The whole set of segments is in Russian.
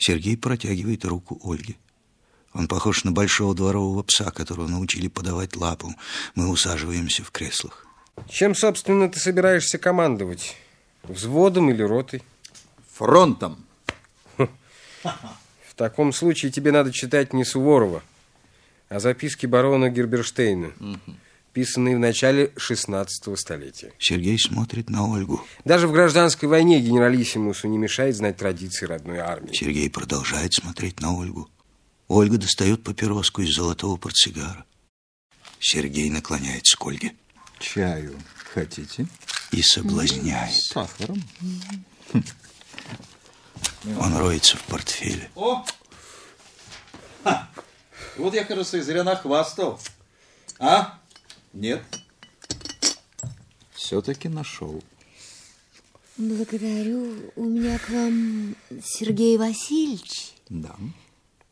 Сергей протягивает руку Ольге. Он похож на большого дворового пса, которого научили подавать лапу. Мы усаживаемся в креслах. Чем, собственно, ты собираешься командовать? Взводом или ротой? Фронтом. В таком случае тебе надо читать не Суворова, а записки барона Герберштейна, писанные в начале 16 столетия. Сергей смотрит на Ольгу. Даже в гражданской войне генералиссимусу не мешает знать традиции родной армии. Сергей продолжает смотреть на Ольгу. Ольга достает папироску из золотого портсигара. Сергей наклоняется к Ольге. Чаю хотите? И соблазняет. С сахаром. Он роется в портфеле. О! Ха! Вот я, кажется, и зря нахвастал. А? Нет? Все-таки нашел. Благодарю. У меня к вам, Сергей Васильевич, Да.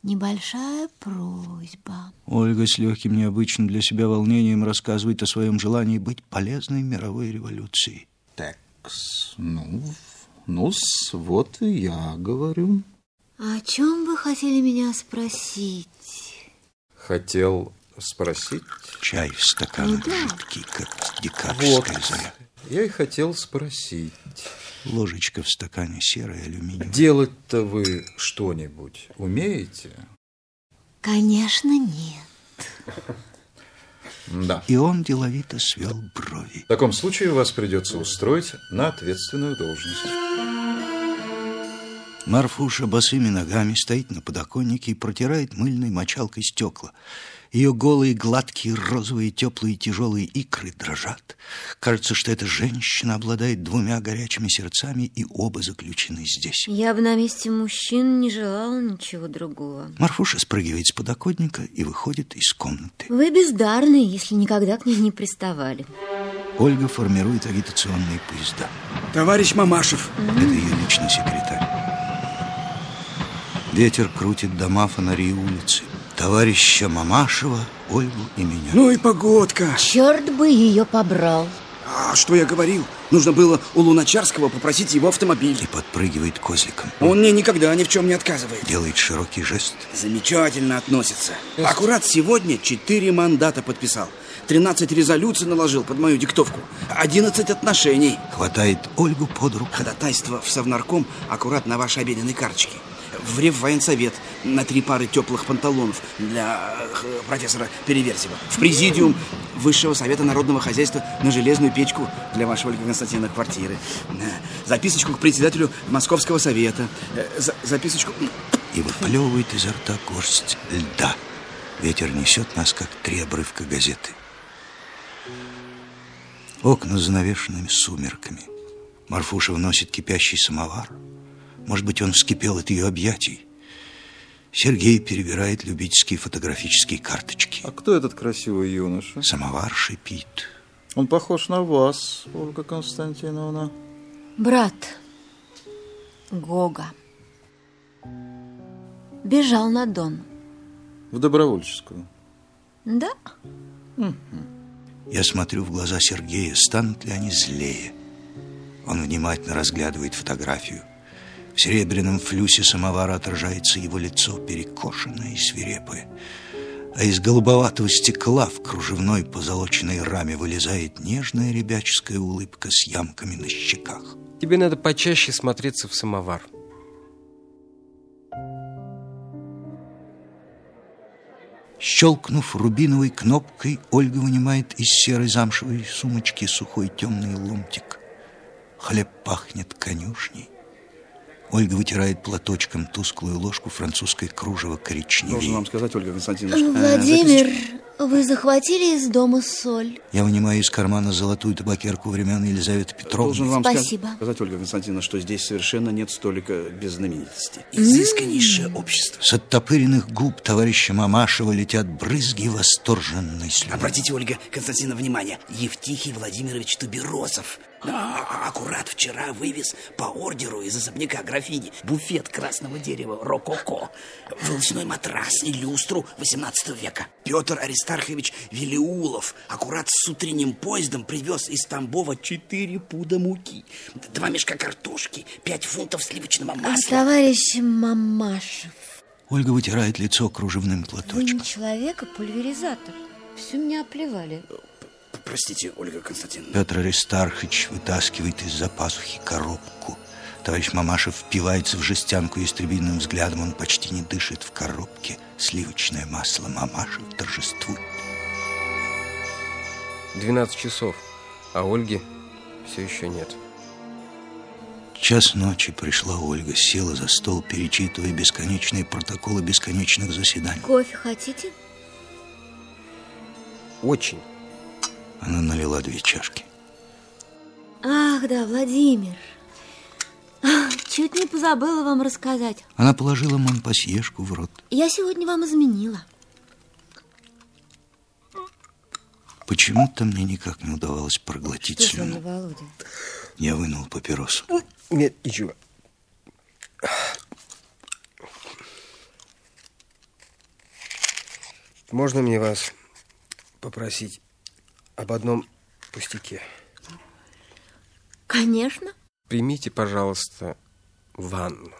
небольшая просьба. Ольга с легким необычным для себя волнением рассказывает о своем желании быть полезной мировой революции. Такс. Ну, ну вот и я говорю. О чем вы хотели меня спросить? Хотел спросить? Чай в стаканах Ну да. жидкий, как декабрьская заря. Я и хотел спросить. Ложечка в стакане серая алюминиевая. Делать-то вы что-нибудь умеете? Конечно, нет. Да. И он деловито свел брови. В таком случае вас придется устроить на ответственную должность. Марфуша босыми ногами стоит на подоконнике и протирает мыльной мочалкой стекла. Ее голые, гладкие, розовые, теплые, тяжелые икры дрожат. Кажется, что эта женщина обладает двумя горячими сердцами, и оба заключены здесь. Я бы на месте мужчин не желала ничего другого. Марфуша спрыгивает с подоконника и выходит из комнаты. Вы бездарны, если никогда к ней не приставали. Ольга формирует агитационные поезда. Товарищ Мамашев, Это ее личный секретарь. Ветер крутит дома, фонари и улицы. Товарища Мамашева, Ольгу и меня. ну и погодка. Черт бы ее побрал. А что я говорил? Нужно было у Луначарского попросить его автомобиль. И подпрыгивает козликом. Он мне никогда ни в чем не отказывает. Делает широкий жест. Замечательно относится. Аккурат сегодня четыре мандата подписал. 13 резолюций наложил под мою диктовку. 11 отношений. Хватает Ольгу под руку. Ходатайство в Совнарком аккурат на вашей обеденной карточке. В Реввоенсовет на три пары теплых панталонов для э, профессора Переверзева. В президиум Высшего Совета Народного Хозяйства на железную печку для вашей Ольги Константиновны квартиры. Э, Записочку к председателю Московского Совета. Э, за- Записочку... И выплевывает изо рта горсть льда. Ветер несет нас, как три обрывка газеты. Окна занавешенными сумерками. Марфуша вносит кипящий самовар. Может быть, он вскипел от ее объятий. Сергей перебирает любительские фотографические карточки. А кто этот красивый юноша? Самовар шипит. Он похож на вас, Ольга Константиновна. Брат Гога бежал на Дон. В добровольческую. Да? Я смотрю в глаза Сергея, станут ли они злее. Он внимательно разглядывает фотографию. В серебряном флюсе самовара отражается его лицо, перекошенное и свирепое. А из голубоватого стекла в кружевной позолоченной раме вылезает нежная ребяческая улыбка с ямками на щеках. Тебе надо почаще смотреться в самовар. Щелкнув рубиновой кнопкой, Ольга вынимает из серой замшевой сумочки сухой темный ломтик. Хлеб пахнет конюшней. Ольга вытирает платочком тусклую ложку французской кружева Должен коричневее. вам сказать, Ольга Константиновна. э, Владимир, записочку. вы захватили из дома соль? Я вынимаю из кармана золотую табакерку времен Елизаветы Петровны. Должен вам Спасибо. ска- сказать, Ольга Константиновна, что здесь совершенно нет столика без знаменитости. Изысканнейшее общество. С оттопыренных губ товарища Мамашева летят брызги восторженной слюны. Обратите, Ольга Константиновна, внимание. Евтихий Владимирович Туберозов. А, аккурат вчера вывез по ордеру из особняка графини буфет красного дерева рококо, волосяной матрас и люстру 18 века. Петр Аристархович Велиулов аккурат с утренним поездом привез из Тамбова 4 пуда муки, два мешка картошки, 5 фунтов сливочного масла. Товарищ Мамашев, Ольга вытирает лицо кружевным вы платочком. не человек, а пульверизатор. Все меня оплевали. Простите, Ольга Константиновна. Петр Аристархович вытаскивает из-за пазухи коробку. Товарищ Мамашев впивается в жестянку истребиным взглядом. Он почти не дышит в коробке. Сливочное масло Мамашев торжествует. 12 часов, а Ольги все еще нет. Час ночи пришла Ольга, села за стол, перечитывая бесконечные протоколы бесконечных заседаний. Кофе хотите? Очень. Она налила две чашки. Ах, да, Владимир. Чуть не позабыла вам рассказать. Она положила Монпасьешку в рот. Я сегодня вам изменила. Почему-то мне никак не удавалось проглотить Что вами, слюну. Володя? Я вынул папиросу. Нет, ничего. Можно мне вас попросить об одном пустяке? Конечно. Примите, пожалуйста, ванну.